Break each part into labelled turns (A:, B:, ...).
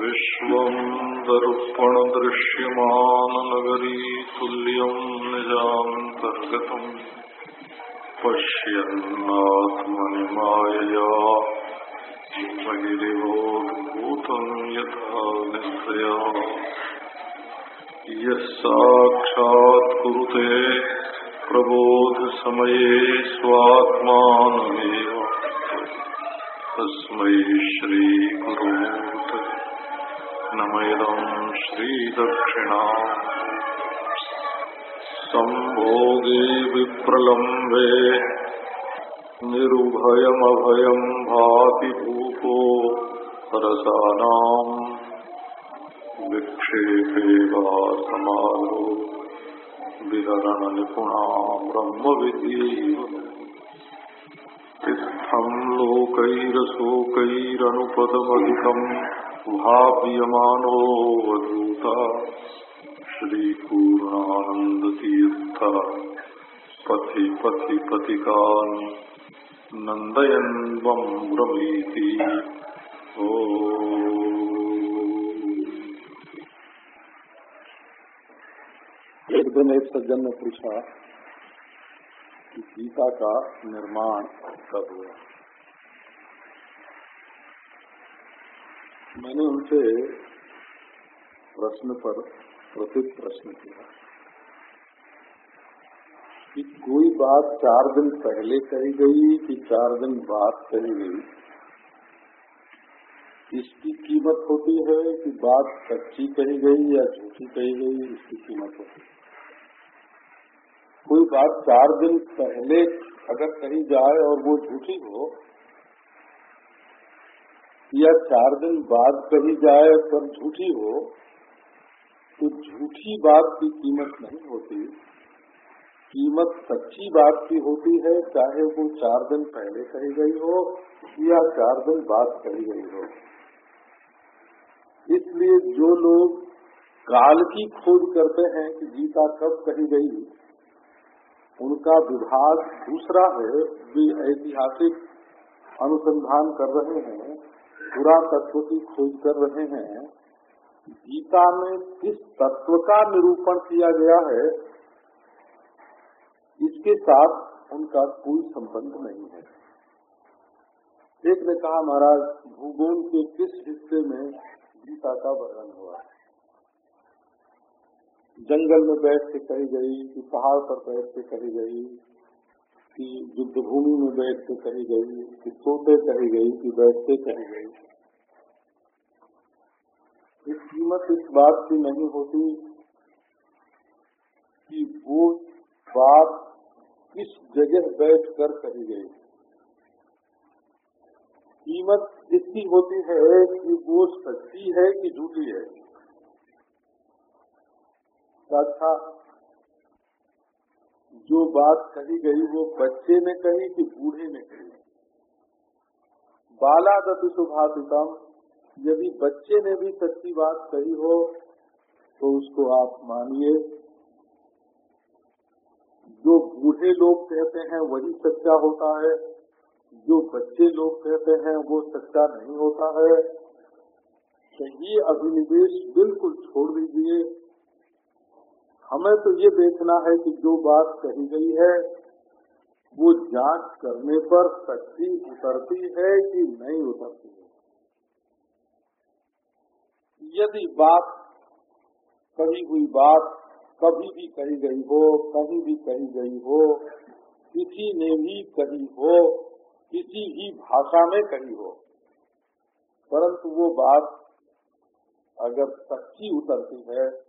A: विश्वम् दर्पणदृश्यमाननगरी तुल्यम् निजान्तर्गतम् पश्यन्नात्मनिमायया महिरिवोद्भूतम् यथा निश्रया यः साक्षात्कुरुते प्रबोधसमये स्वात्मानमेव। तस्मै श्रीगुरुमूर्त नमयदम् श्रीदक्षिणा सम्भोगे विप्रलम्बे निरुभयमभयम् भाति भूपो रसानाम् विक्षेपे वा समारो विहरणनिपुणा ब्रह्मविधीव इत्थम् लोकैरशोकैरनुपदमधिकम् भाव्यमानोऽवधूता श्रीपूर्णानन्दतीर्थ पथि पथि पथिकान् नन्दयन् वम् ब्रवीति ओ।
B: एक दिन एक सज्जन ने पूछा कि गीता का निर्माण कब हुआ? मैंने उनसे प्रश्न पर प्रति प्रश्न किया कि कोई बात चार दिन पहले कही गई कि चार दिन बाद कही गई? इसकी कीमत होती है कि बात सच्ची कही गई या झूठी कही गई, इसकी कीमत होती है। कोई बात चार दिन पहले अगर कही जाए और वो झूठी हो, या चार दिन बाद कही जाए पर झूठी हो तो झूठी बात की कीमत नहीं होती। कीमत सच्ची बात की होती है, चाहे वो चार दिन पहले कही गई हो या चार दिन बाद कही गई हो। इसलिए जो लोग काल की खोज करते हैं कि गीता कब कही गई उनका विभाग दूसरा है, वे ऐतिहासिक अनुसंधान कर रहे हैं पूरा तत्व की खोज कर रहे हैं। गीता में किस तत्व का निरूपण किया गया है, इसके साथ उनका कोई संबंध नहीं है। एक ने कहा, महाराज, भूगोल के किस हिस्से में गीता का वर्णन हुआ है? जंगल में बैठ के कही गई, कि पहाड़ पर बैठ के कही गई, कि युद्ध भूमि में बैठ के कही गई, कि सोते कही गई, कि बैठते कही गई। इस कीमत इस बात की नहीं होती कि वो बात किस जगह बैठ कर कही गई। कीमत इसकी होती है कि वो सच्ची है कि झूठी है। अच्छा जो बात कही गई वो बच्चे ने कही कि बूढ़े ने कही? बाला दत्त सुभाषितम, यदि बच्चे ने भी सच्ची बात कही हो तो उसको आप मानिए। जो बूढ़े लोग कहते हैं वही सच्चा होता है। जो बच्चे लोग कहते हैं वो सच्चा नहीं होता है। तो ये अभिनिवेश बिल्कुल छोड़ दीजिए। हमें तो ये देखना है कि जो बात कही गई है, वो जाँच करने पर सच्ची उतरती है कि नहीं उतरती है। यदि बात, कही हुई बात कभी भी कही गई हो, कहीं भी कही गई हो, किसी ने भी कही हो, किसी भी भाषा में कही हो, परंतु वो बात अगर सच्ची उतरती है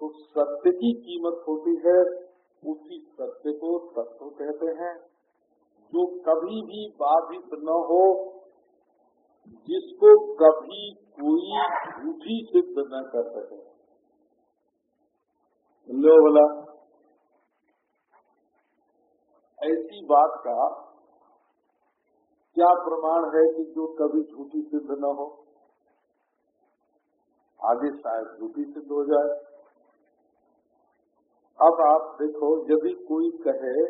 B: तो सत्य की कीमत होती है, उसी सत्य को तत्व कहते हैं। जो कभी भी बाधित न हो, जिसको कभी कोई झूठी सिद्ध न कर सके। लो बोला ऐसी बात का क्या प्रमाण है कि जो कभी झूठी सिद्ध न हो? आगे शायद झूठी सिद्ध हो जाए। अब आप देखो, यदि कोई कहे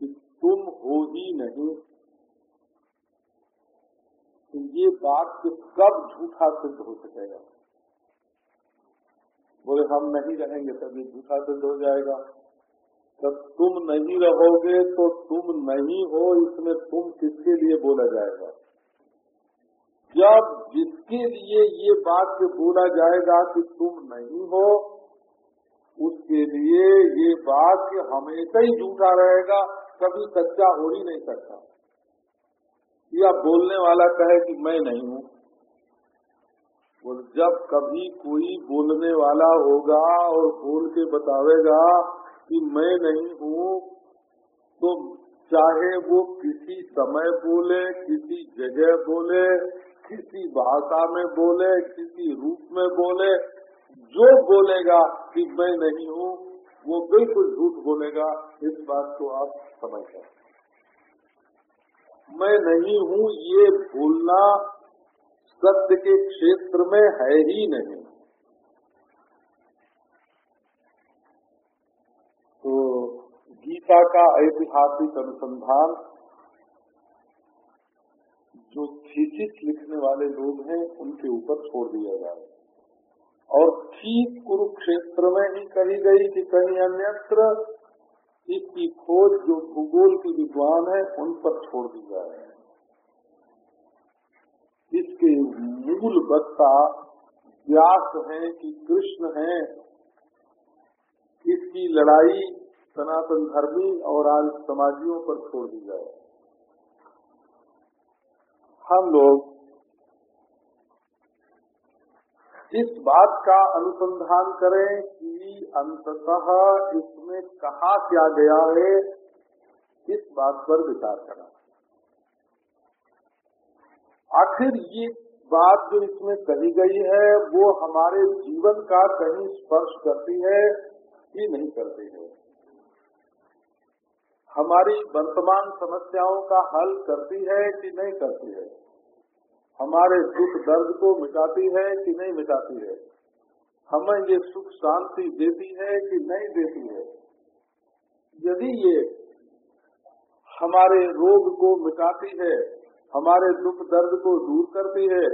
B: कि तुम हो ही नहीं तो ये बात कब झूठा सिद्ध हो सकेगा? बोले, हम नहीं रहेंगे तभी झूठा सिद्ध हो जाएगा। जब तुम नहीं रहोगे तो तुम नहीं हो, इसमें तुम किसके लिए बोला जाएगा? जब जिसके लिए ये बात बोला जाएगा कि तुम नहीं हो उसके लिए ये बात कि हमेशा ही झूठा रहेगा, कभी सच्चा हो ही नहीं सकता। या बोलने वाला कहे कि मैं नहीं हूँ। बोल जब कभी कोई बोलने वाला होगा और बोल के बतावेगा कि मैं नहीं हूँ तो चाहे वो किसी समय बोले, किसी जगह बोले, किसी भाषा में बोले, किसी रूप में बोले जो बोलेगा कि मैं नहीं हूँ, वो बिल्कुल झूठ बोलेगा। इस बात को आप समझ सकते मैं नहीं हूँ, ये भूलना सत्य के क्षेत्र में है ही नहीं। तो गीता का ऐतिहासिक अनुसंधान, जो थीसिस लिखने वाले लोग हैं, उनके ऊपर छोड़ दिया जाए। और ठीक कुरुक्षेत्र में ही कही गई कि कहीं अन्यत्र इसकी खोज जो भूगोल की विद्वान है, उन पर छोड़ दी जाए इसके मूल वक्ता व्यास है कि कृष्ण है। इसकी लड़ाई सनातन धर्मी और आज समाजियों पर छोड़ दी जाए हम लोग इस बात का अनुसंधान करें कि अंततः इसमें कहा क्या गया है, इस बात पर विचार करें। आखिर ये बात जो इसमें कही गई है, वो हमारे जीवन का कहीं स्पर्श करती है कि नहीं करती है। हमारी वर्तमान समस्याओं का हल करती है कि नहीं करती है। हमारे दुख दर्द को मिटाती है कि नहीं मिटाती है? हमें ये सुख शांति देती है कि नहीं देती है? यदि ये हमारे रोग को मिटाती है, हमारे दुख दर्द को दूर करती है,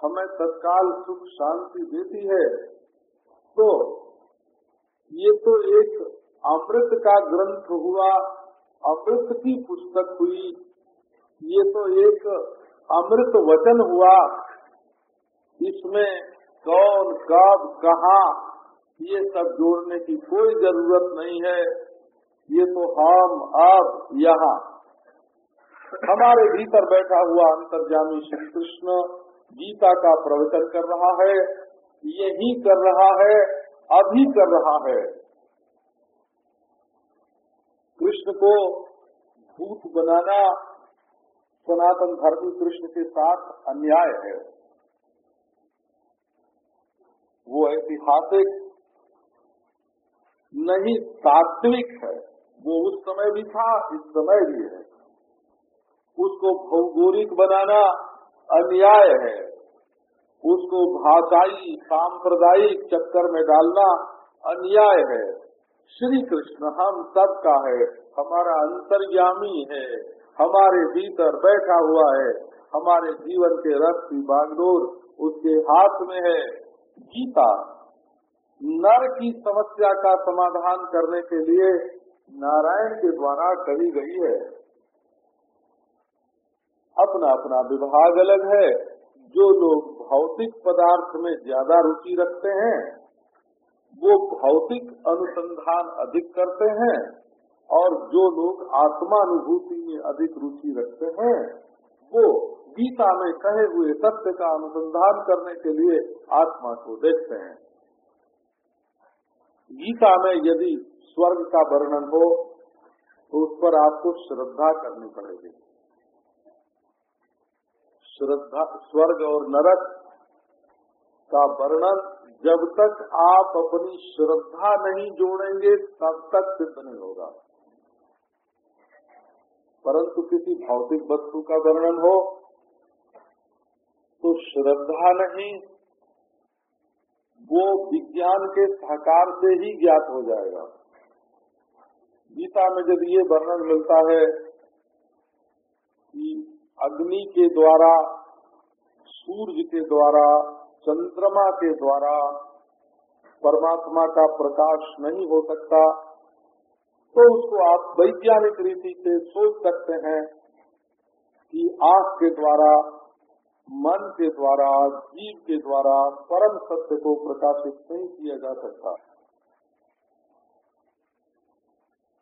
B: हमें तत्काल सुख शांति देती है तो ये तो एक अमृत का ग्रंथ हुआ, अमृत की पुस्तक हुई। ये तो एक अमृत वचन हुआ, इसमें कौन, कब, कहा, ये सब जोड़ने की कोई ज़रूरत नहीं है। ये तो हम अब यहाँ। हमारे भीतर बैठा हुआ अंतर्जामी श्री कृष्ण गीता का प्रवचन कर रहा है, यही कर रहा है, अभी कर रहा है। कृष्ण को भूत बनाना सनातन धर्मी कृष्ण के साथ अन्याय है। वो ऐतिहासिक नहीं, तात्विक है। वो उस समय भी था, इस समय भी है। उसको भौगोलिक बनाना अन्याय है। उसको भाषाई, सांप्रदायिक चक्कर में डालना अन्याय है। श्री कृष्ण, हम सबका है, हमारा अंतर्यामी है। हमारे भीतर बैठा हुआ है, हमारे जीवन के रथ की बागडोर उसके हाथ में है। गीता, नर की समस्या का समाधान करने के लिए नारायण के द्वारा कही गई है। अपना अपना विभाग अलग है। जो लोग भौतिक पदार्थ में ज़्यादा रुचि रखते हैं, वो भौतिक अनुसंधान अधिक करते हैं। और जो लोग आत्मानुभूति में अधिक रुचि रखते हैं, वो गीता में कहे हुए सत्य का अनुसंधान करने के लिए आत्मा को देखते हैं। गीता में यदि स्वर्ग का वर्णन हो तो उस पर आपको श्रद्धा करनी पड़ेगी। श्रद्धा, स्वर्ग और नरक का वर्णन, जब तक आप अपनी श्रद्धा नहीं जोड़ेंगे, तब तक सिद्ध नहीं होगा। परंतु किसी भौतिक वस्तु का वर्णन हो तो श्रद्धा नहीं, वो विज्ञान के सहकार से ही ज्ञात हो जाएगा। गीता में जब ये वर्णन मिलता है कि अग्नि के द्वारा, सूर्य के द्वारा, चंद्रमा के द्वारा परमात्मा का प्रकाश नहीं हो सकता तो उसको आप वैज्ञानिक रीति से सोच सकते हैं कि आँख के द्वारा, मन के द्वारा, जीव के द्वारा परम सत्य को प्रकाशित नहीं किया जा सकता।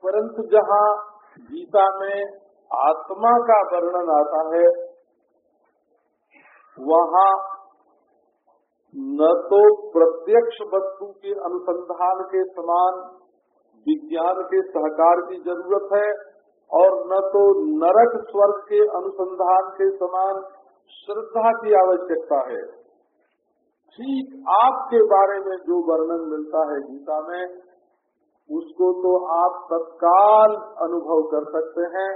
B: परंतु जहाँ गीता में आत्मा का वर्णन आता है, वहाँ न तो प्रत्यक्ष वस्तु के अनुसंधान के समान विज्ञान के सहकार की ज़रूरत है और न तो नरक स्वर्ग के अनुसंधान के समान श्रद्धा की आवश्यकता है। ठीक आपके बारे में जो वर्णन मिलता है गीता में, उसको तो आप तत्काल अनुभव कर सकते हैं,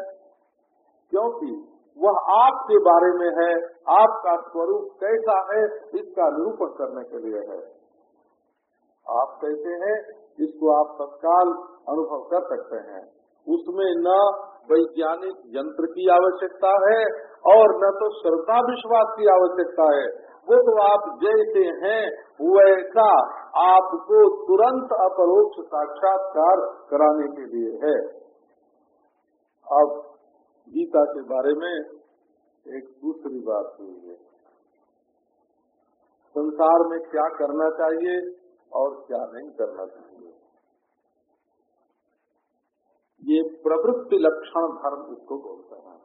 B: क्योंकि वह आपके बारे में है, आपका स्वरूप कैसा है, इसका निरूपण करने के लिए है। आप कैसे हैं इसको आप तत्काल अनुभव कर सकते हैं। उसमें न वैज्ञानिक यंत्र की आवश्यकता है और न तो श्रद्धा विश्वास की आवश्यकता है। वो तो आप जैसे हैं, वैसा आपको तुरंत अपरोक्ष साक्षात्कार कराने के लिए है। अब गीता के बारे में एक दूसरी बात हुई है। संसार में क्या करना चाहिए और क्या नहीं करना चाहिए? ये प्रवृत्ति लक्षण धर्म इसको बोलते हैं।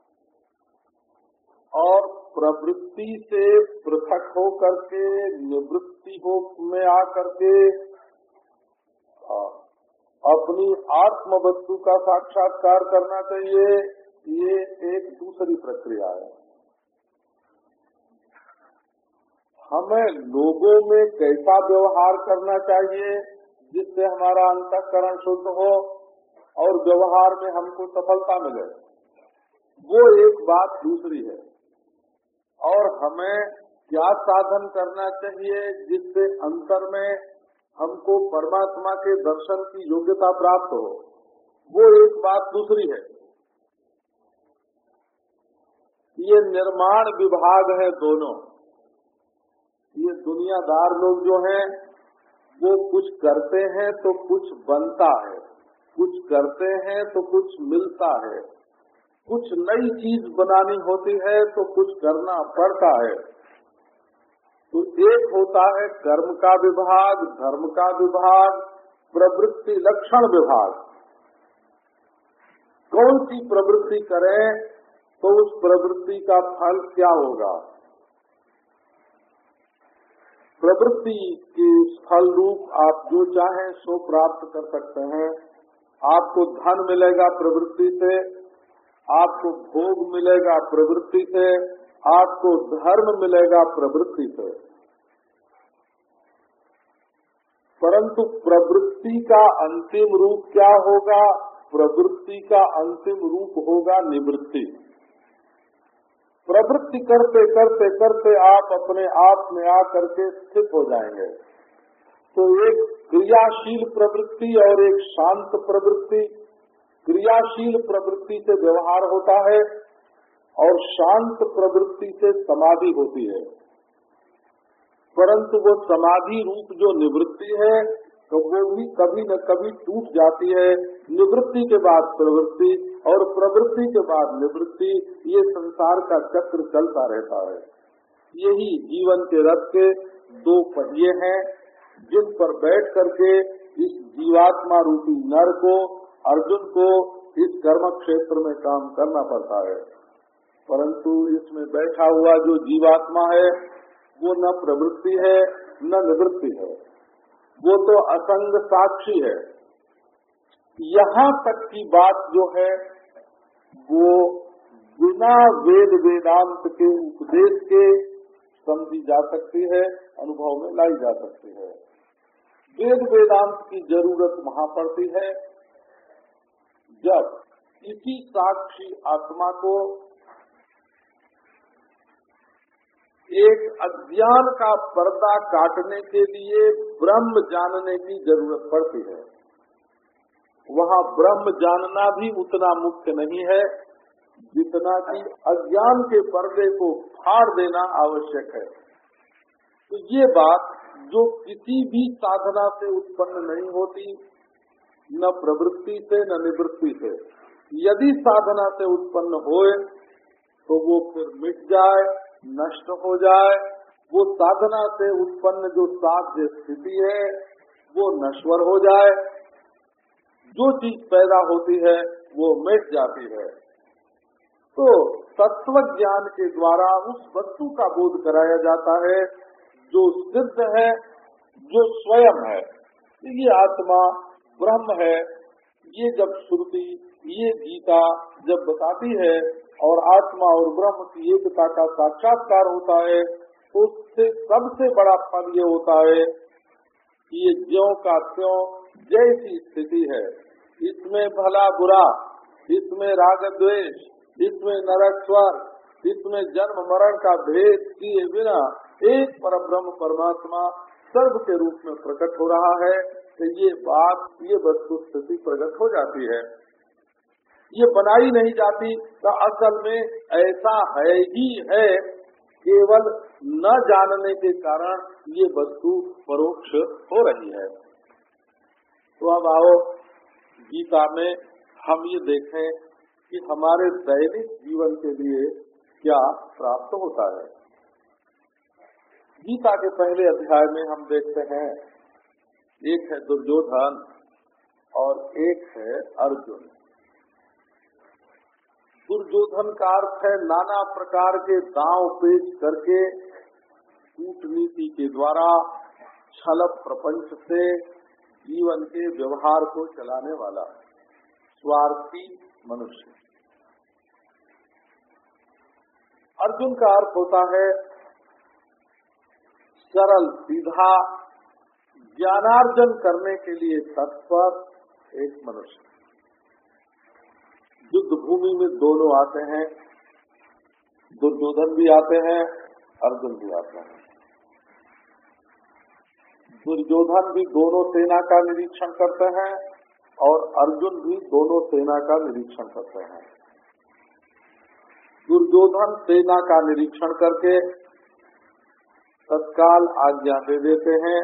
B: और प्रवृत्ति से पृथक हो करके निवृत्ति हो में आकर के अपनी आत्म वस्तु का साक्षात्कार करना चाहिए, ये एक दूसरी प्रक्रिया है। हमें लोगों में कैसा व्यवहार करना चाहिए, जिससे हमारा अंतकरण शुद्ध हो और व्यवहार में हमको सफलता मिले। वो एक बात दूसरी है। और हमें क्या साधन करना चाहिए जिससे अंतर में हमको परमात्मा के दर्शन की योग्यता प्राप्त हो, वो एक बात दूसरी है। ये निर्माण विभाग है दोनों। ये दुनियादार लोग जो हैं, वो कुछ करते हैं तो कुछ बनता है। कुछ करते हैं तो कुछ मिलता है। कुछ नई चीज़ बनानी होती है तो कुछ करना पड़ता है। तो एक होता है कर्म का विभाग, धर्म का विभाग, प्रवृत्ति लक्षण विभाग। कौन सी प्रवृत्ति करें तो उस प्रवृत्ति का फल क्या होगा? प्रवृत्ति के फल रूप आप जो चाहें सो प्राप्त कर सकते हैं। आपको धन मिलेगा प्रवृत्ति से, आपको भोग मिलेगा प्रवृत्ति से, आपको धर्म मिलेगा प्रवृत्ति से। परंतु प्रवृत्ति का अंतिम रूप क्या होगा? प्रवृत्ति का अंतिम रूप होगा निवृत्ति। प्रवृत्ति करते करते करते आप अपने आप में आकर के स्थित हो जाएँगे। तो एक क्रियाशील प्रवृत्ति और एक शांत प्रवृत्ति। क्रियाशील प्रवृत्ति से व्यवहार होता है और शांत प्रवृत्ति से समाधि होती है। परंतु वो समाधि रूप जो निवृत्ति है तो वो भी कभी न कभी टूट जाती है। निवृत्ति के बाद प्रवृत्ति और प्रवृत्ति के बाद निवृत्ति, ये संसार का चक्र चलता रहता है। यही जीवन के रथ के दो पहिए हैं। जिन पर बैठ करके इस जीवात्मा रूपी नर को, अर्जुन को इस कर्म क्षेत्र में काम करना पड़ता है। परंतु इसमें बैठा हुआ जो जीवात्मा है, वो न प्रवृत्ति है, न निवृत्ति है। वो तो असंग साक्षी है। यहाँ तक की बात जो है, वो बिना वेद वेदांत के उपदेश के समझी जा सकती है, अनुभव में लाई जा सकती है। वेद वेदांत की ज़रूरत वहाँ पड़ती है। जब इसी साक्षी आत्मा को एक अज्ञान का पर्दा काटने के लिए ब्रह्म जानने की ज़रूरत पड़ती है, वहाँ ब्रह्म जानना भी उतना मुख्य नहीं है जितना कि अज्ञान के पर्दे को फाड़ देना आवश्यक है। तो ये बात जो किसी भी साधना से उत्पन्न नहीं होती, न प्रवृत्ति से, न निवृत्ति से। यदि साधना से उत्पन्न होए तो वो फिर मिट जाए, नष्ट हो जाए। वो साधना से उत्पन्न जो साध्य स्थिति है, वो नश्वर हो जाए। जो चीज़ पैदा होती है, वो मिट जाती है। तो तत्व ज्ञान के द्वारा उस वस्तु का बोध कराया जाता है। जो सिद्ध है, जो स्वयं है। ये आत्मा ब्रह्म है। ये जब श्रुति, ये गीता जब बताती है और आत्मा और ब्रह्म की एकता का साक्षात्कार होता है, उससे सबसे बड़ा फल ये होता है कि ये ज्यो का त्यों जैसी स्थिति है। इसमें भला बुरा, इसमें राग द्वेष, इसमें नरक स्वर, इसमें जन्म मरण का भेद किए बिना एक पर ब्रह्म परमात्मा सर्व के रूप में प्रकट हो रहा है तो ये बात, ये वस्तु स्थिति प्रकट हो जाती है। ये बनाई नहीं जाती तो असल में ऐसा है ही है, केवल न जानने के कारण ये वस्तु परोक्ष हो रही है। तो अब आओ, गीता में हम ये देखें कि हमारे दैनिक जीवन के लिए क्या प्राप्त होता है। गीता के पहले अध्याय में हम देखते हैं, एक है दुर्योधन और एक है अर्जुन। दुर्योधन का अर्थ है नाना प्रकार के दांव पेश करके कूटनीति के द्वारा छल प्रपंच से जीवन के व्यवहार को चलाने वाला स्वार्थी मनुष्य। अर्जुन का अर्थ होता है सरल सीधा ज्ञानार्जन करने के लिए तत्पर एक मनुष्य। युद्ध भूमि में दोनों आते हैं, दुर्योधन भी आते हैं, अर्जुन भी आते हैं। दुर्योधन भी दोनों सेना का निरीक्षण करते हैं और अर्जुन भी दोनों सेना का निरीक्षण करते हैं। दुर्योधन सेना का निरीक्षण करके तत्काल आज्ञा दे देते हैं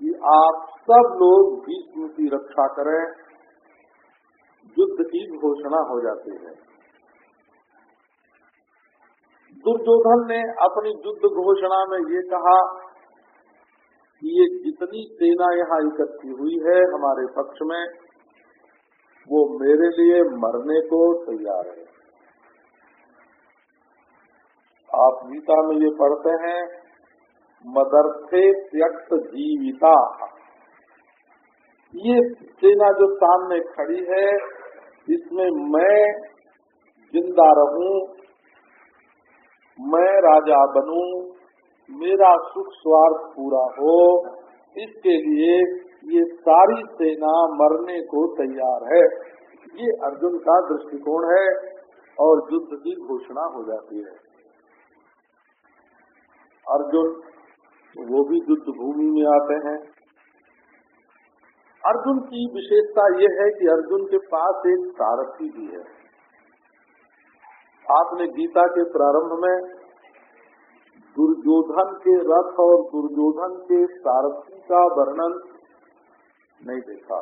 B: कि आप सब लोग भीष्म की रक्षा करें, युद्ध की घोषणा हो जाती है। दुर्योधन ने अपनी युद्ध घोषणा में ये कहा कि ये जितनी सेना यहाँ इकट्ठी हुई है हमारे पक्ष में, वो मेरे लिए मरने को तैयार है। आप गीता में ये पढ़ते हैं, मदर्थे त्यक्त जीविता। ये सेना जो सामने खड़ी है, इसमें मैं ज़िंदा रहूँ, मैं राजा बनूं, मेरा सुख स्वार्थ पूरा हो, इसके लिए ये सारी सेना मरने को तैयार है। ये अर्जुन का दृष्टिकोण है और युद्ध की घोषणा हो जाती है। अर्जुन, वो भी युद्ध भूमि में आते हैं। अर्जुन की विशेषता ये है कि अर्जुन के पास एक सारथी भी है। आपने गीता के प्रारंभ में दुर्योधन के रथ और दुर्योधन के सारथी का वर्णन नहीं देखा।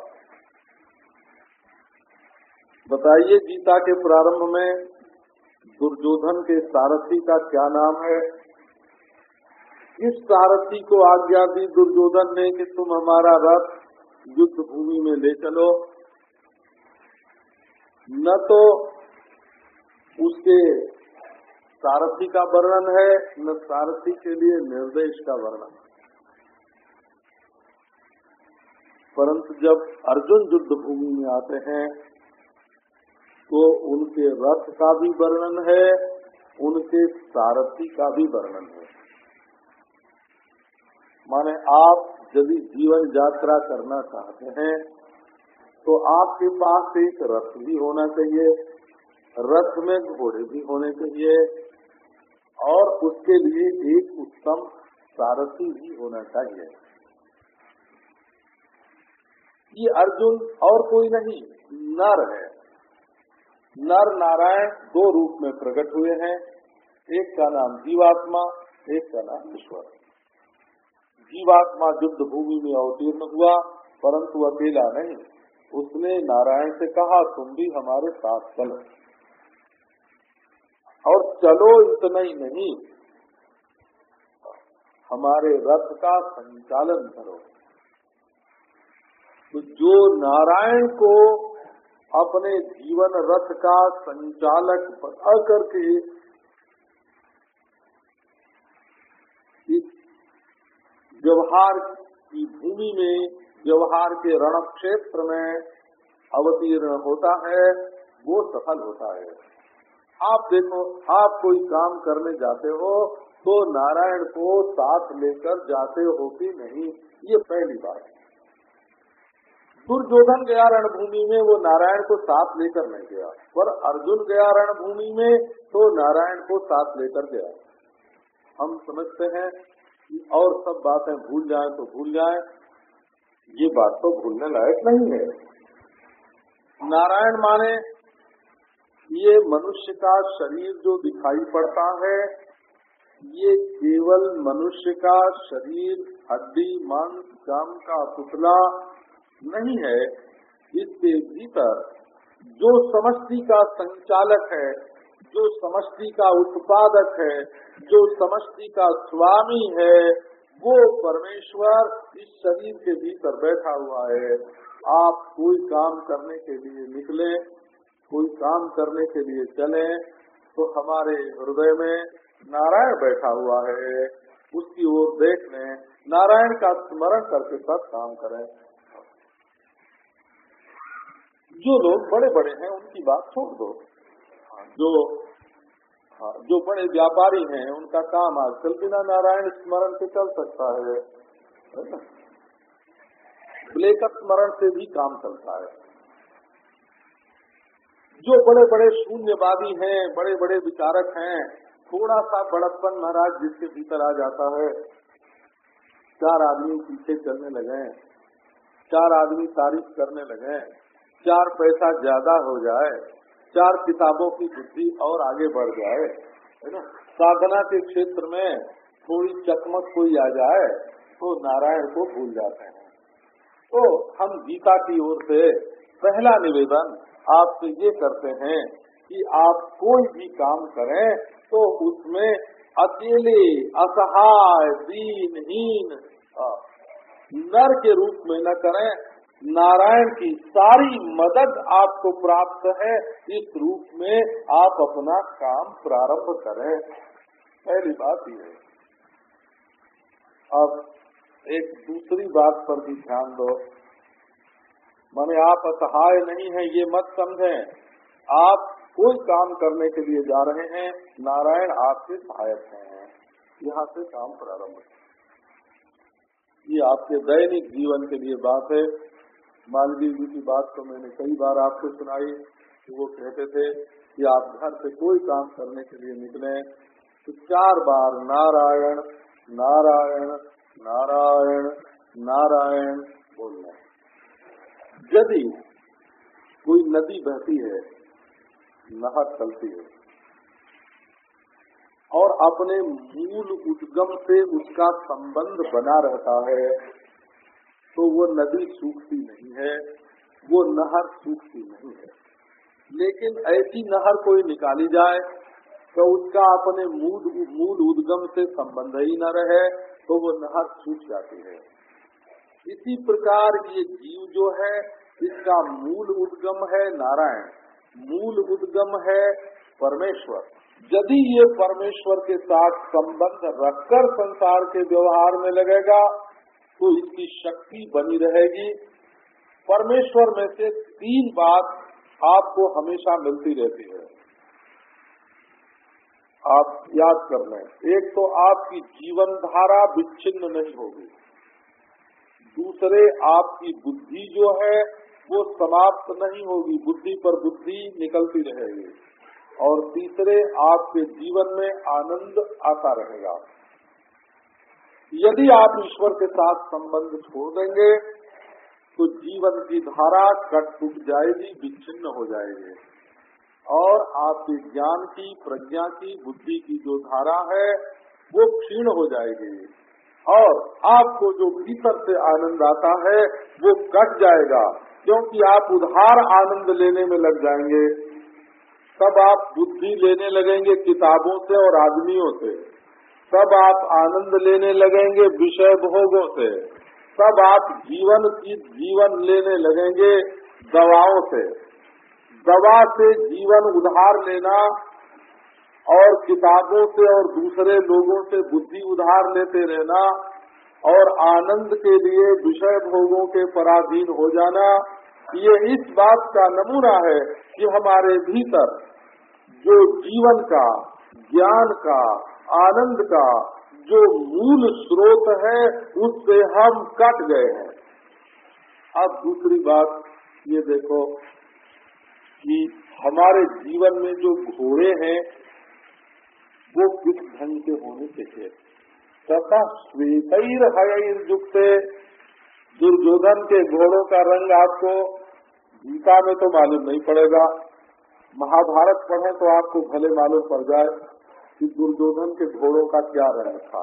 B: बताइए गीता के प्रारंभ में दुर्योधन के सारथी का क्या नाम है? इस सारथी को आज्ञा दी दुर्योधन ने कि तुम हमारा रथ युद्ध भूमि में ले चलो। न तो उसके सारथी का वर्णन है, न सारथी के लिए निर्देश का वर्णन परंतु जब अर्जुन युद्ध भूमि में आते हैं तो उनके रथ का भी वर्णन है, उनके सारथी का भी वर्णन है। माने आप यदि जीवन यात्रा करना चाहते हैं तो आपके पास एक रथ भी होना चाहिए। रथ में घोड़े भी होने चाहिए और उसके लिए एक उत्तम सारथी भी होना चाहिए। ये अर्जुन और कोई नहीं, नर है। नर नारायण दो रूप में प्रकट हुए हैं। एक का नाम जीवात्मा, एक का नाम ईश्वर। जीवात्मा युद्ध भूमि में अवतीर्ण हुआ, परंतु अकेला नहीं। उसने नारायण से कहा, तुम भी हमारे साथ चलो। और चलो इतना ही नहीं, हमारे रथ का संचालन करो। तो जो नारायण को अपने जीवन रथ का संचालक बता करके इस व्यवहार की भूमि में, व्यवहार के रण क्षेत्र में अवतीर्ण होता है, वो सफल होता है। आप देखो, आप कोई काम करने जाते हो तो नारायण को साथ लेकर जाते हो कि नहीं? ये पहली बात। दुर्योधन गया रणभूमि में, वो नारायण को साथ लेकर नहीं गया। पर अर्जुन गया रणभूमि में तो नारायण को साथ लेकर गया। हम समझते हैं और सब बातें भूल जाए तो भूल जाए, ये बात तो भूलने लायक नहीं है। नारायण माने, ये मनुष्य का शरीर जो दिखाई पड़ता है, ये केवल मनुष्य का शरीर, हड्डी मन जम का पुतला नहीं है। इसके भीतर जो समष्टि का संचालक है जो समष्टि का उत्पादक है, जो समष्टि का स्वामी है, वो परमेश्वर इस शरीर के भीतर बैठा हुआ है। आप कोई काम करने के लिए निकले, कोई काम करने के लिए चले तो हमारे हृदय में नारायण बैठा हुआ है। उसकी ओर देख लें, नारायण का स्मरण करके सब काम करें। जो लोग बड़े बड़े हैं, उनकी बात छोड़ दो। जो हाँ, जो बड़े व्यापारी हैं उनका काम आजकल बिना नारायण स्मरण से चल सकता है ब्लेक स्मरण से भी काम चलता है। जो बड़े बड़े शून्यवादी हैं बड़े बड़े विचारक हैं थोड़ा सा बड़प्पन महाराज जिसके भीतर आ जाता है चार आदमी पीछे चलने लगे चार आदमी तारीफ़ करने लगे चार पैसा ज़्यादा हो जाए चार किताबों की बुद्धि और आगे बढ़ जाए, है ना? साधना के क्षेत्र में थोड़ी चकमक कोई आ जाए तो नारायण को भूल जाते हैं। तो हम गीता की ओर से पहला निवेदन आपसे ये करते हैं कि आप कोई भी काम करें तो उसमें अकेले, असहाय, दीनहीन नर के रूप में न करें नारायण की सारी मदद आपको प्राप्त है। इस रूप में आप अपना काम प्रारंभ करें। पहली बात यह है। अब एक दूसरी बात पर भी ध्यान दो। माने आप असहाय नहीं है, ये मत समझें। आप कोई काम करने के लिए जा रहे हैं, नारायण आपके सहायक हैं। यहाँ से काम प्रारंभ। ये आपके दैनिक जीवन के लिए बात है। मालवीय जी की बात तो मैंने कई बार आपको सुनाई कि वो कहते थे कि आप घर से कोई काम करने के लिए निकले तो चार बार नारायण नारायण नारायण नारायण बोलना यदि कोई नदी बहती है, नहर चलती है, और अपने मूल उद्गम से उसका संबंध बना रहता है तो वो नदी सूखती नहीं है, वो नहर सूखती नहीं है। लेकिन ऐसी नहर कोई निकाली जाए तो उसका अपने मूल मूल उद्गम से संबंध ही न रहे तो वो नहर सूख जाती है। इसी प्रकार ये जीव जो है, इसका मूल उद्गम है नारायण। मूल उद्गम है परमेश्वर। यदि ये परमेश्वर के साथ संबंध रखकर संसार के व्यवहार में लगेगा तो इसकी शक्ति बनी रहेगी। परमेश्वर में से तीन बात आपको हमेशा मिलती रहती है। आप याद कर लें, एक तो आपकी जीवन धारा विच्छिन्न नहीं होगी। दूसरे, आपकी बुद्धि जो है, वो समाप्त नहीं होगी। बुद्धि पर बुद्धि निकलती रहेगी। और तीसरे, आपके जीवन में आनंद आता रहेगा। यदि आप ईश्वर के साथ संबंध छोड़ देंगे तो जीवन की धारा कट टूट जाएगी, विच्छिन्न हो जाएगी। और आपके ज्ञान की, प्रज्ञा की, बुद्धि की जो धारा है, वो क्षीण हो जाएगी। और आपको जो भीतर से आनंद आता है, वो कट जाएगा, क्योंकि आप उधार आनंद लेने में लग जाएँगे। तब आप बुद्धि लेने लगेंगे किताबों से और आदमियों से। तब आप आनंद लेने लगेंगे, विषय भोगों से। तब आप जीवन की जीवन लेने लगेंगे, दवाओं से। दवा से जीवन उधार लेना और किताबों से और दूसरे लोगों से बुद्धि उधार लेते रहना और आनंद के लिए विषय भोगों के पराधीन हो जाना, ये इस बात का नमूना है कि हमारे भीतर जो जीवन का, ज्ञान का आनंद का जो मूल स्रोत है, उससे हम कट गए हैं। अब दूसरी बात, ये देखो कि हमारे जीवन में जो घोड़े हैं, वो किस ढंग के होने चाहिए? तथा श्वेतर युक्त दुर्योधन के घोड़ों का रंग आपको गीता में तो मालूम नहीं पड़ेगा। महाभारत पढ़े तो आपको भले मालूम पड़ जाए। कि दुर्योधन के घोड़ों का क्या रंग था?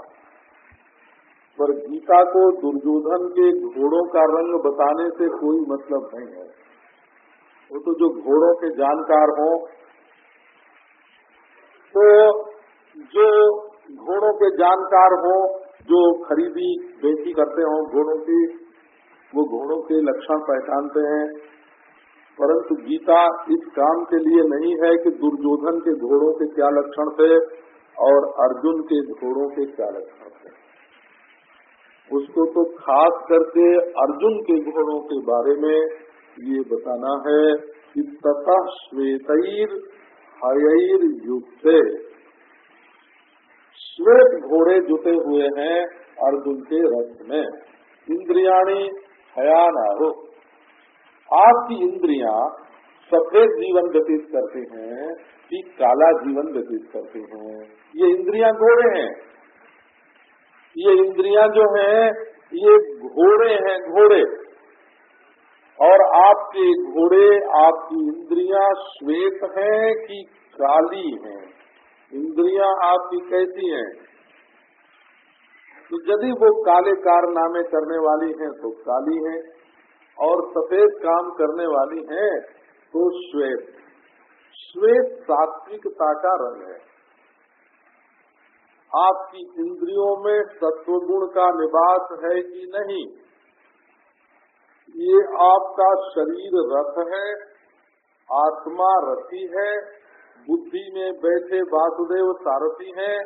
B: पर गीता को दुर्योधन के घोड़ों का रंग बताने से कोई मतलब नहीं है। वो तो जो घोड़ों के जानकार हो तो जो घोड़ों के जानकार हो, जो खरीदी, बेची करते हो घोड़ों की, वो घोड़ों के लक्षण पहचानते हैं। परंतु गीता इस काम के लिए नहीं है कि दुर्योधन के घोड़ों के क्या लक्षण थे। और अर्जुन के घोड़ों के क्या लक्षण उसको तो खास करके अर्जुन के घोड़ों के बारे में ये बताना है कि तथा श्वेतर हयर युक्त श्वेत घोड़े जुटे हुए हैं अर्जुन के रथ में। इंद्रियाणी हयानारो। आपकी इंद्रियाँ सफ़ेद जीवन व्यतीत करते हैं कि काला जीवन व्यतीत करते हैं। ये इंद्रियाँ घोड़े हैं। ये इंद्रियाँ जो हैं, ये घोड़े हैं, घोड़े। और आपके घोड़े, आपकी इंद्रियाँ श्वेत हैं कि काली हैं। इंद्रियाँ आपकी कैसी हैं? तो यदि वो काले कारनामे करने वाली हैं तो काली हैं। और सफ़ेद काम करने वाली हैं तो श्वेत। श्वेत सात्विकता का रंग है। आपकी इंद्रियों में सत्वगुण का निवास है कि नहीं? ये आपका शरीर रथ है, आत्मा रथी है, बुद्धि में बैठे वासुदेव सारथी हैं,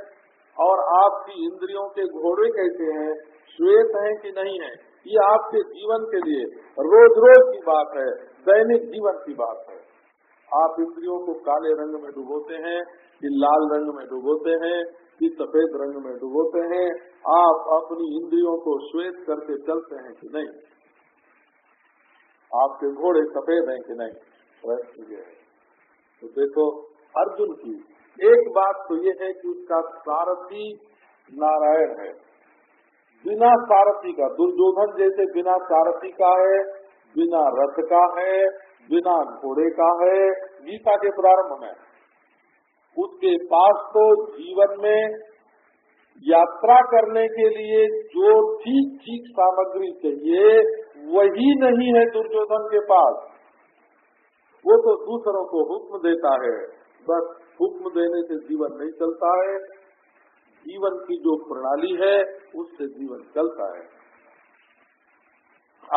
B: और आपकी इंद्रियों के घोड़े कैसे हैं? श्वेत हैं कि नहीं है? ये आपके जीवन के लिए रोज रोज की बात है, दैनिक जीवन की बात है। आप इंद्रियों को काले रंग में डुबोते हैं, कि लाल रंग में डुबोते हैं, कि सफ़ेद रंग में डुबोते हैं, आप अपनी इंद्रियों को श्वेत करके चलते हैं कि नहीं? आपके घोड़े सफ़ेद हैं कि नहीं? प्रश्न ये है। तो देखो, अर्जुन की एक बात तो ये है कि उसका सारथी नारायण है। बिना सारथी का, दुर्योधन जैसे बिना सारथी का है, बिना रथ का है बिना घोड़े का है, गीता के प्रारंभ में। उसके पास तो जीवन में यात्रा करने के लिए जो ठीक ठीक सामग्री चाहिए, वही नहीं है दुर्योधन के पास। वो तो दूसरों को हुक्म देता है, बस हुक्म देने से जीवन नहीं चलता है। जीवन की जो प्रणाली है, उससे जीवन चलता है।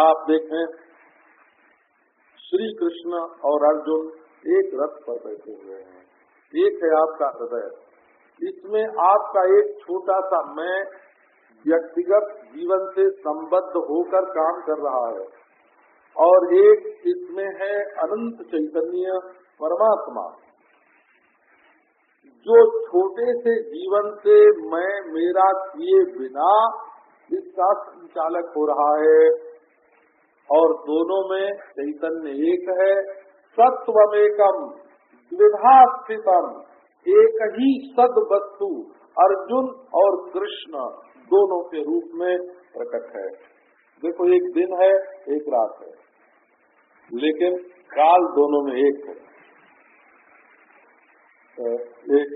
B: आप देखें श्री कृष्ण और अर्जुन एक रथ पर बैठे हुए हैं। एक है आपका हृदय। इसमें आपका एक छोटा सा मैं व्यक्तिगत जीवन से संबद्ध होकर काम कर रहा है। और एक इसमें है अनंत चैतन्य परमात्मा। जो छोटे से जीवन से मैं मेरा किए बिना इसका संचालक हो रहा है। और दोनों में चैतन्य एक है सत्वमेकम द्विधा स्थितम एक ही सद वस्तु अर्जुन और कृष्ण दोनों के रूप में प्रकट है। देखो, एक दिन है, एक रात है, लेकिन काल दोनों में एक है। एक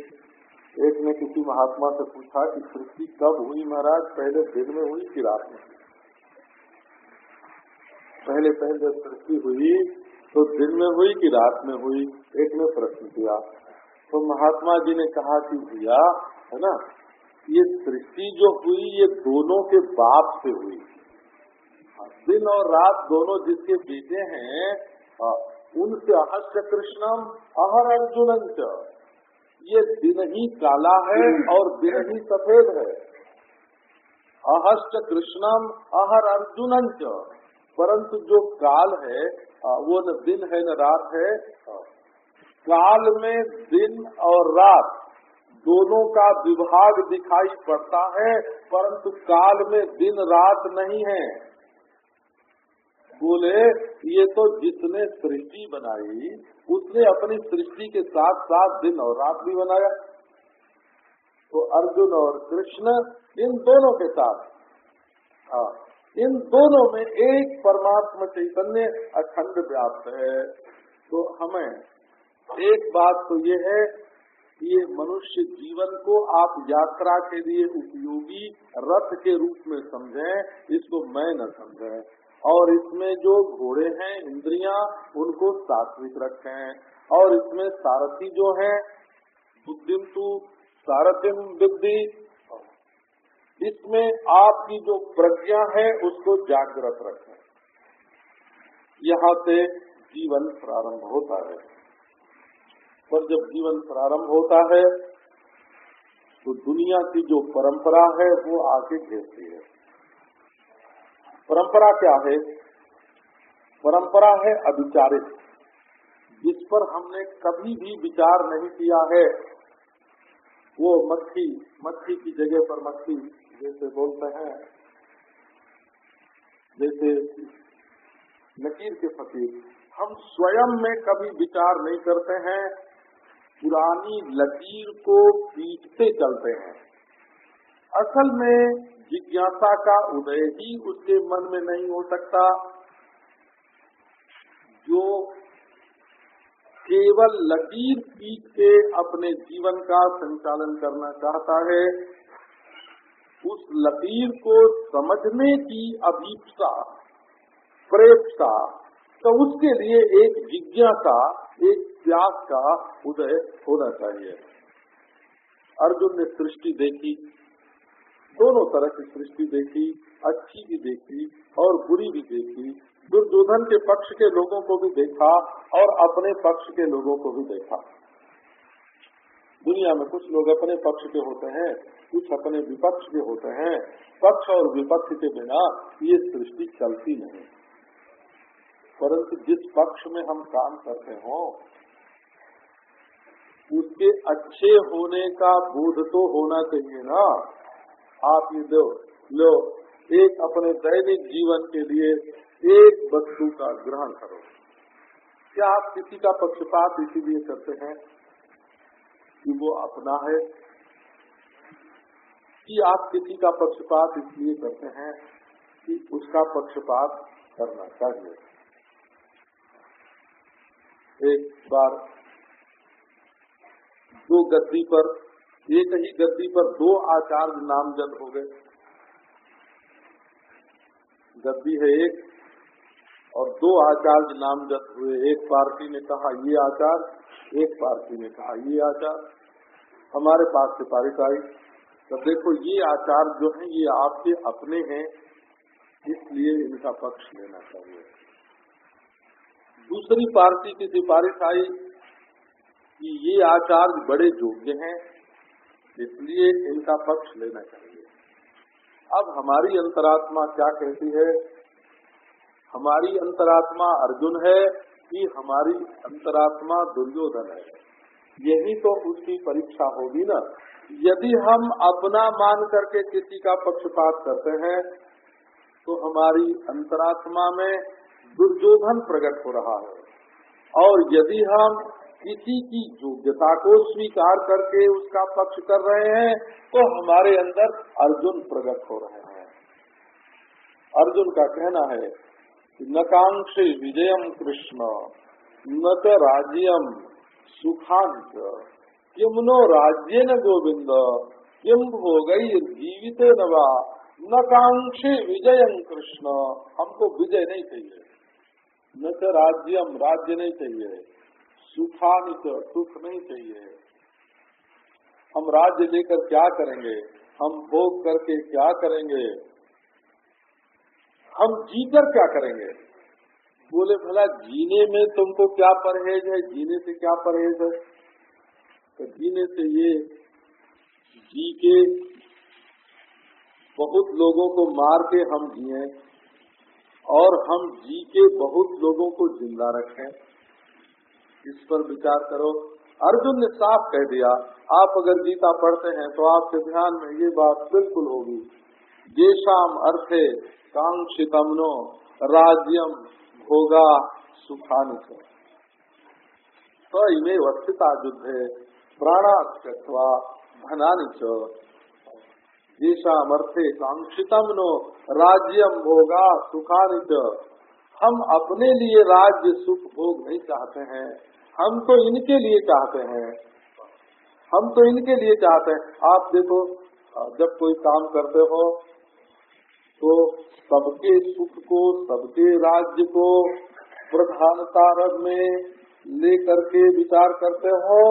B: एक ने किसी महात्मा से पूछा कि सृष्टि कब हुई महाराज? पहले दिन में हुई कि रात में? पहले पहले जब सृष्टि हुई तो दिन में हुई कि रात में हुई? एक ने प्रश्न किया। तो महात्मा जी ने कहा कि भैया, है ना, ये सृष्टि जो हुई, ये दोनों के बाप से हुई। दिन और रात दोनों जिसके बेटे हैं उनसे अहस्य कृष्णम, अहर अर्जुन ये दिन ही काला है और दिन ही सफ़ेद है। अहस्त कृष्णम, अहर अर्जुन परंतु जो काल है वो न दिन है, न रात है। काल में दिन और रात दोनों का विभाग दिखाई पड़ता है, परंतु काल में दिन रात नहीं है। बोले, ये तो जिसने सृष्टि बनाई, उसने अपनी सृष्टि के साथ साथ दिन और रात भी बनाया। तो अर्जुन और कृष्ण, इन दोनों के साथ हाँ इन दोनों में एक परमात्मा चैतन्य अखंड व्याप्त है। तो हमें एक बात तो ये है कि ये मनुष्य जीवन को आप यात्रा के लिए उपयोगी रथ के रूप में समझें, इसको मैं न समझें। और इसमें जो घोड़े हैं, इंद्रियाँ, उनको सात्विक रखें। और इसमें सारथी जो है बुद्धिम तु सारथिम बुद्धि इसमें आपकी जो प्रज्ञा है, उसको जागृत रखें। यहाँ से जीवन प्रारंभ होता है। पर जब जीवन प्रारंभ होता है तो दुनिया की जो परंपरा है, वो आगे घेरती है। परंपरा क्या है? परंपरा है अविचारित, जिस पर हमने कभी भी विचार नहीं किया है। वो मक्खी मक्खी की जगह पर मक्खी जैसे बोलते हैं, जैसे नकीर के फकीर, हम स्वयं में कभी विचार नहीं करते हैं, पुरानी लकीर को पीटते चलते हैं। असल में जिज्ञासा का उदय ही उसके मन में नहीं हो सकता, जो केवल लकीर पीट के अपने जीवन का संचालन करना चाहता है। उस लकीर को समझने की अभीपसा प्रेक्षा तो उसके लिए एक जिज्ञासा, एक प्यास का उदय होना चाहिए। अर्जुन ने सृष्टि देखी, दोनों तरह की सृष्टि देखी, अच्छी भी देखी और बुरी भी देखी। दुर्योधन के पक्ष के लोगों को भी देखा और अपने पक्ष के लोगों को भी देखा। दुनिया में कुछ लोग अपने पक्ष के होते हैं, कुछ अपने विपक्ष के होते हैं। पक्ष और विपक्ष के बिना ये सृष्टि चलती नहीं। परंतु जिस पक्ष में हम काम करते हो, उसके अच्छे होने का बोध तो होना चाहिए ना। आप ये दो, लो, एक अपने दैनिक जीवन के लिए एक वस्तु का ग्रहण करो। क्या आप किसी का पक्षपात इसीलिए करते हैं? कि वो अपना है, कि आप किसी का पक्षपात इसलिए करते हैं कि उसका पक्षपात करना चाहिए। एक बार दो गद्दी पर, एक ही गद्दी पर दो आचार्य नामजद हो गए। गद्दी है एक और दो आचार्य नामजद हुए। एक पार्टी ने कहा, ये आचार्य एक पार्टी ने कहा, ये आचार्य हमारे पास सिफारिश आई तो देखो, ये आचार जो है, ये आपके अपने हैं, इसलिए इनका पक्ष लेना चाहिए। दूसरी पार्टी की सिफारिश आई कि ये आचार्य बड़े योग्य हैं, इसलिए इनका पक्ष लेना चाहिए। अब हमारी अंतरात्मा क्या कहती है? हमारी अंतरात्मा अर्जुन है कि हमारी अंतरात्मा दुर्योधन है। यही तो उसकी परीक्षा होगी ना। यदि हम अपना मान करके किसी का पक्षपात करते हैं तो हमारी अंतरात्मा में दुर्योधन प्रकट हो रहा है। और यदि हम किसी की योग्यता को स्वीकार करके उसका पक्ष कर रहे हैं तो हमारे अंदर अर्जुन प्रकट हो रहे हैं। अर्जुन का कहना है कि नकांक्षे विजयम कृष्ण। न च राज्यम किम नो राज्य न गोविंद किम भोगई जीवित नवा नकांक्षे विजयम कृष्ण। हमको विजय नहीं चाहिए। न च राज्यम राज्य नहीं चाहिए। सुखानित सुख नहीं चाहिए। हम राज्य लेकर क्या करेंगे? हम भोग करके क्या करेंगे? हम जीकर क्या करेंगे? बोले, भला जीने में तुमको क्या परहेज है? जीने से क्या परहेज है? तो जीने से ये, जी के बहुत लोगों को मार के हम जिये और हम जी के बहुत लोगों को ज़िंदा रखें। इस पर विचार करो। अर्जुन ने साफ़ कह दिया, आप अगर गीता पढ़ते हैं तो आपके ध्यान में ये बात बिल्कुल होगी। जेशाम अर्थे कांक्षितमनो राज्यम भोगा सुखान तो इमे वस्थिता युद्धे प्राणात्यक्वा धनानि च। अर्थे कांक्षितम नो राज्यम भोगा सुखानि च। हम अपने लिए राज्य सुख भोग नहीं चाहते हैं। हम तो इनके लिए चाहते हैं। हम तो इनके लिए चाहते हैं। आप देखो, जब कोई काम करते हो तो सबके सुख को, सबके राज्य को प्रधानता में लेकर के विचार करते हो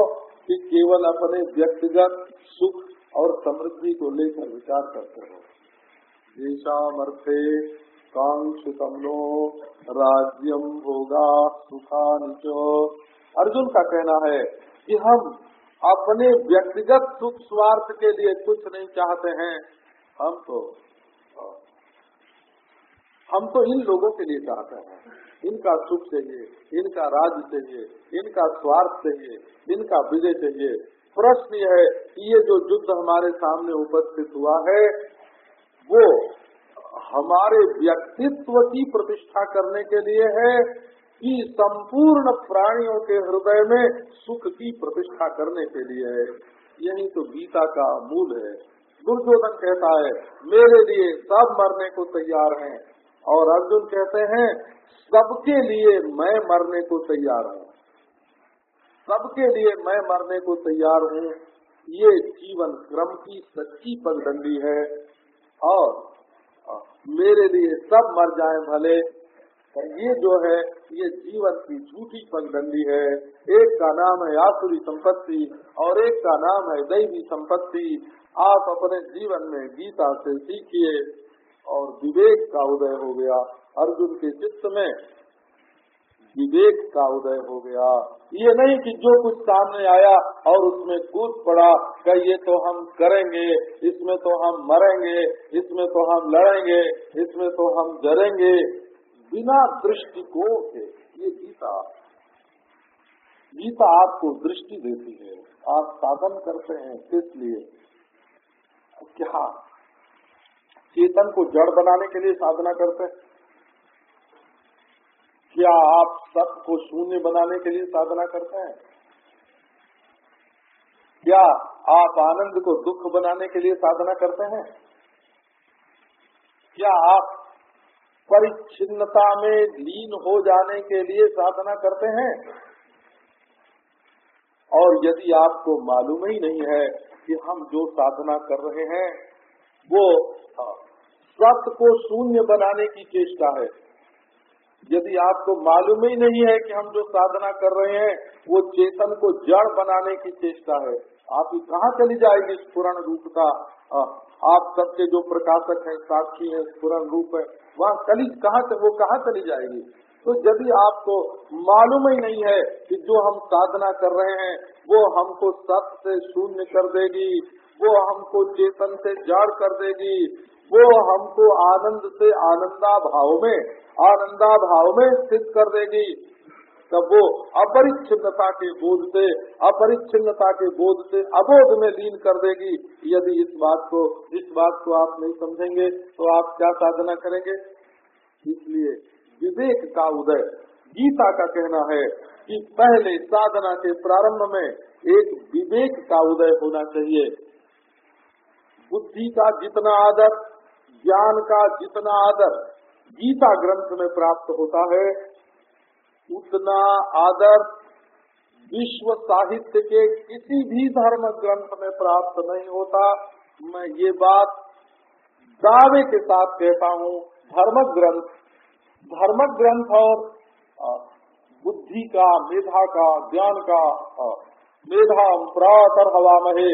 B: कि केवल अपने व्यक्तिगत सुख और समृद्धि को लेकर विचार करते हो। देशामर्थे कांक्षितमनो राज्यम होगा सुखानिचो अर्जुन का कहना है कि हम अपने व्यक्तिगत सुख स्वार्थ के लिए कुछ नहीं चाहते हैं। हम तो हम तो इन लोगों के लिए चाहते हैं। इनका सुख चाहिए, इनका राज चाहिए, इनका स्वार्थ चाहिए, इनका विजय चाहिए। प्रश्न यह है कि ये जो युद्ध हमारे सामने उपस्थित हुआ है, वो हमारे व्यक्तित्व की प्रतिष्ठा करने के लिए है कि संपूर्ण प्राणियों के हृदय में सुख की प्रतिष्ठा करने के लिए है। यही तो गीता का मूल है। दुर्योधन कहता है, मेरे लिए सब मरने को तैयार हैं और अर्जुन कहते हैं, सबके लिए मैं मरने को तैयार हूँ। सबके लिए मैं मरने को तैयार हूँ। ये जीवन क्रम की सच्ची पगडंडी है और मेरे लिए सब मर जाएँ भले। ये जो है, ये जीवन की झूठी पगडंडी है। एक का नाम है आसुरी संपत्ति और एक का नाम है दैवी संपत्ति। आप अपने जीवन में गीता से सीखिए। विवेक का उदय हो गया। अर्जुन के चित्त में विवेक का उदय हो गया। ये नहीं कि जो कुछ सामने आया और उसमें कूद पड़ा, कि ये तो हम करेंगे, इसमें तो हम मरेंगे, इसमें तो हम लड़ेंगे, इसमें तो हम जरेंगे। बिना दृष्टिकोण के ये गीता गीता आपको दृष्टि देती है। आप साधन करते हैं किस लिए क्या चेतन को जड़ बनाने के लिए साधना करते हैं। क्या आप सत को शून्य बनाने के लिए साधना करते हैं? क्या आप आनंद को दुख बनाने के लिए साधना करते हैं? क्या आप परिच्छिन्नता में लीन हो जाने के लिए साधना करते हैं? और यदि आपको मालूम ही नहीं है कि हम जो साधना कर रहे हैं, वो सत्य को शून्य बनाने की चेष्टा है। यदि आपको मालूम ही नहीं है कि हम जो साधना कर रहे हैं, वो चेतन को जड़ बनाने की चेष्टा है। आप कहाँ चली जाएगी स्फुरण रूप का? आप सबके जो प्रकाशक हैं, साक्षी हैं स्फुरण रूप है, वहाँ चली कहाँ वो कहाँ चली जाएगी? तो यदि आपको मालूम ही नहीं है कि जो हम साधना कर रहे हैं, वो हमको सत्य से शून्य कर देगी, वो हमको चेतन से जड़ कर देगी वो हमको आनंद से आनंदा भाव में आनंदा भाव में स्थित कर देगी। तब वो अपरिच्छिन्नता के बोध से, अपरिच्छिन्नता के बोध से अबोध में लीन कर देगी। यदि इस बात को, इस बात को आप नहीं समझेंगे तो आप क्या साधना करेंगे? इसलिए विवेक का उदय, गीता का कहना है कि पहले साधना के प्रारंभ में एक विवेक का उदय होना चाहिए। बुद्धि का जितना आदर ज्ञान का जितना आदर गीता ग्रंथ में प्राप्त होता है, उतना आदर विश्व साहित्य के किसी भी धर्म ग्रंथ में प्राप्त नहीं होता। मैं ये बात दावे के साथ कहता हूँ, धर्म ग्रंथ धर्म ग्रंथ और बुद्धि का, मेधा का, ज्ञान का मेधा हम प्रातर हवा महे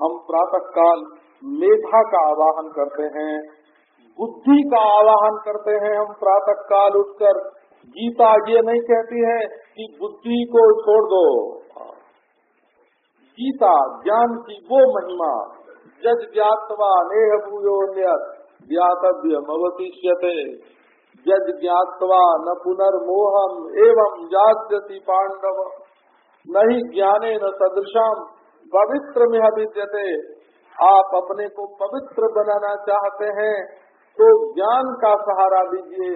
B: हम प्रातः काल मेधा का आवाहन करते हैं, बुद्धि का आवाहन करते हैं हम प्रातः काल उठकर। गीता ये नहीं कहती है कि बुद्धि को छोड़ दो। गीता, ज्ञान की वो महिमा जज ज्ञातवा नेह भूयो ज्ञातव्य अवतिष्यते यद ज्ञातवा न पुनर्मोहम एवं जाति पांडव। नहीं ज्ञाने न सदृशम पवित्र में विद्यते आप अपने को पवित्र बनाना चाहते हैं तो ज्ञान का सहारा लीजिए।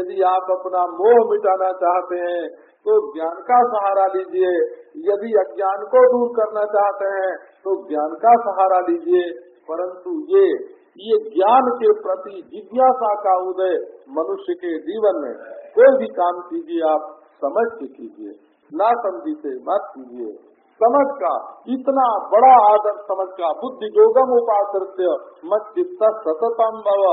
B: यदि आप अपना मोह मिटाना चाहते हैं तो ज्ञान का सहारा लीजिए। यदि अज्ञान को दूर करना चाहते हैं तो ज्ञान का सहारा लीजिए। परंतु ये ये ज्ञान के प्रति जिज्ञासा का उदय मनुष्य के जीवन में। कोई भी काम कीजिए आप, समझ के कीजिए। ना समझी से मत कीजिए। समझ का, इतना बड़ा आदर समझ का, बुद्धि योगम उपाश्रित्य मत चित्त सततम भव।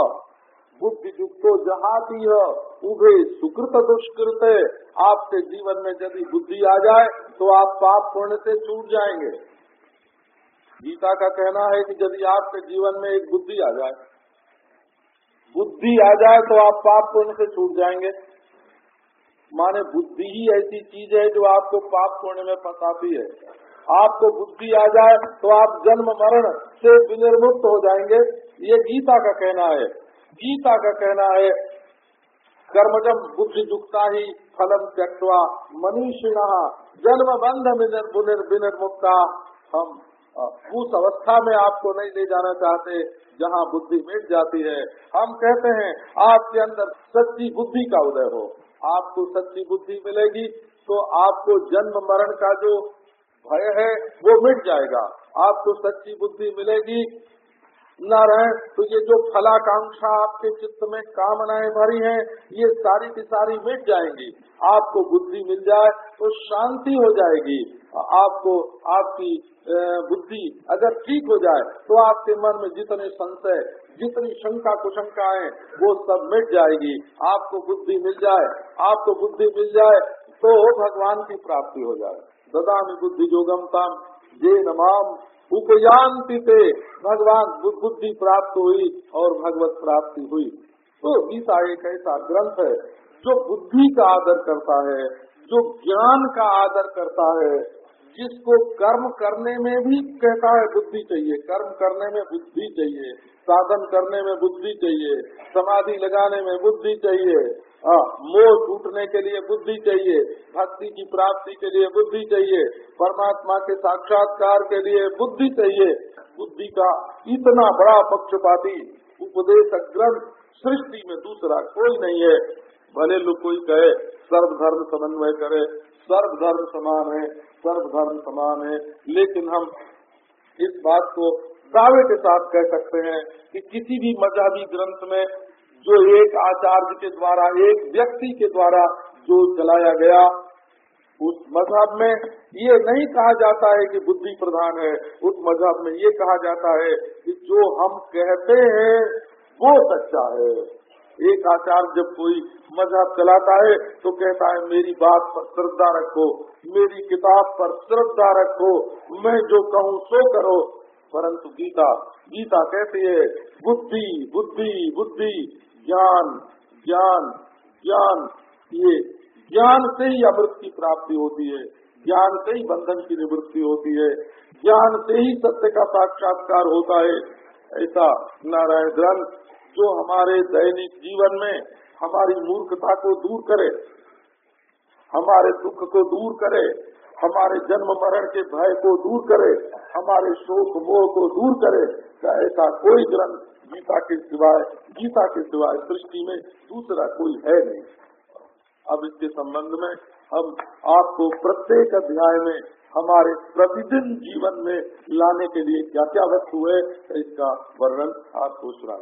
B: बुद्धि युक्तो जहाती है, उभे सुकृत दुष्कृत आपके जीवन में यदि बुद्धि आ जाए तो आप पाप पुण्य से छूट जाएँगे। गीता का कहना है कि यदि आपके जीवन में एक बुद्धि आ जाए, बुद्धि आ जाए तो आप पाप पुण्य से छूट जाएँगे। माने बुद्धि ही ऐसी चीज़ है जो आपको पाप पुण्य में फंसाती है। आपको बुद्धि आ जाए तो आप जन्म मरण से विनिर्मुक्त हो जाएँगे। ये गीता का कहना है। गीता का कहना है कर्मजम बुद्धि युक्ता ही फलम त्यक्वा मनीषिणा, जन्म बंध विनिर्मुक्ता। हम उस अवस्था में आपको नहीं ले जाना चाहते जहाँ बुद्धि मिट जाती है। हम कहते हैं, आपके अंदर सच्ची बुद्धि का उदय हो। आपको सच्ची बुद्धि मिलेगी तो आपको जन्म मरण का जो भय है, वो मिट जाएगा। आपको सच्ची बुद्धि मिलेगी न रहे तो ये जो फलाकांक्षा आपके चित्त में कामनाएँ भरी हैं, ये सारी की सारी मिट जाएँगी। आपको बुद्धि मिल जाए तो शांति हो जाएगी। आपको, आपकी बुद्धि अगर ठीक हो जाए तो आपके मन में जितने संशय, जितनी शंका कुशंकाएँ वो सब मिट जाएगी। आपको बुद्धि मिल जाए, आपको बुद्धि मिल जाए तो भगवान की प्राप्ति हो जाए। ददामी बुद्धि योगमता जे नमाम। उपयांति पे भगवान बुद्धि प्राप्त हुई और भगवत प्राप्ति हुई। तो गीता एक ऐसा ग्रंथ है जो बुद्धि का आदर करता है, जो ज्ञान का आदर करता है, जिसको कर्म करने में भी कहता है बुद्धि चाहिए। कर्म करने में बुद्धि चाहिए, साधन करने में बुद्धि चाहिए, समाधि लगाने में बुद्धि चाहिए। मोह टूटने के लिए बुद्धि चाहिए, भक्ति की प्राप्ति के लिए बुद्धि चाहिए, परमात्मा के साक्षात्कार के लिए बुद्धि चाहिए। बुद्धि का इतना बड़ा पक्षपाती उपदेश ग्रंथ सृष्टि में दूसरा कोई नहीं है। भले लोग कोई कहे, सर्वधर्म समन्वय करे, सर्वधर्म समान है, सर्वधर्म समान है, लेकिन हम इस बात को दावे के साथ कह सकते हैं कि किसी भी मजहबी ग्रंथ में जो एक आचार्य के द्वारा, एक व्यक्ति के द्वारा जो चलाया गया, उस मज़हब में ये नहीं कहा जाता है कि बुद्धि प्रधान है, उस मज़हब में ये कहा जाता है कि जो हम कहते हैं, वो सच्चा है। एक आचार्य जब कोई मज़हब चलाता है तो कहता है, मेरी बात पर श्रद्धा रखो, मेरी किताब पर श्रद्धा रखो, मैं जो कहूँ सो करो। परंतु गीता गीता कहती है, बुद्धि बुद्धि बुद्धि ज्ञान ज्ञान ज्ञान। ये ज्ञान से ही अमृत की प्राप्ति होती है। ज्ञान से ही बंधन की निवृत्ति होती है। ज्ञान से ही सत्य का साक्षात्कार होता है। ऐसा नारायण ग्रंथ जो हमारे दैनिक जीवन में हमारी मूर्खता को दूर करे, हमारे दुख को दूर करे, हमारे जन्म मरण के भय को दूर करे, हमारे शोक मोह को दूर करे, ऐसा कोई ग्रंथ गीता के सिवाय गीता के सिवाय सृष्टि में दूसरा कोई है नहीं। अब इसके संबंध में हम आपको प्रत्येक अध्याय में हमारे प्रतिदिन जीवन में लाने के लिए क्या क्या वस्तु है, इसका वर्णन आपको सुना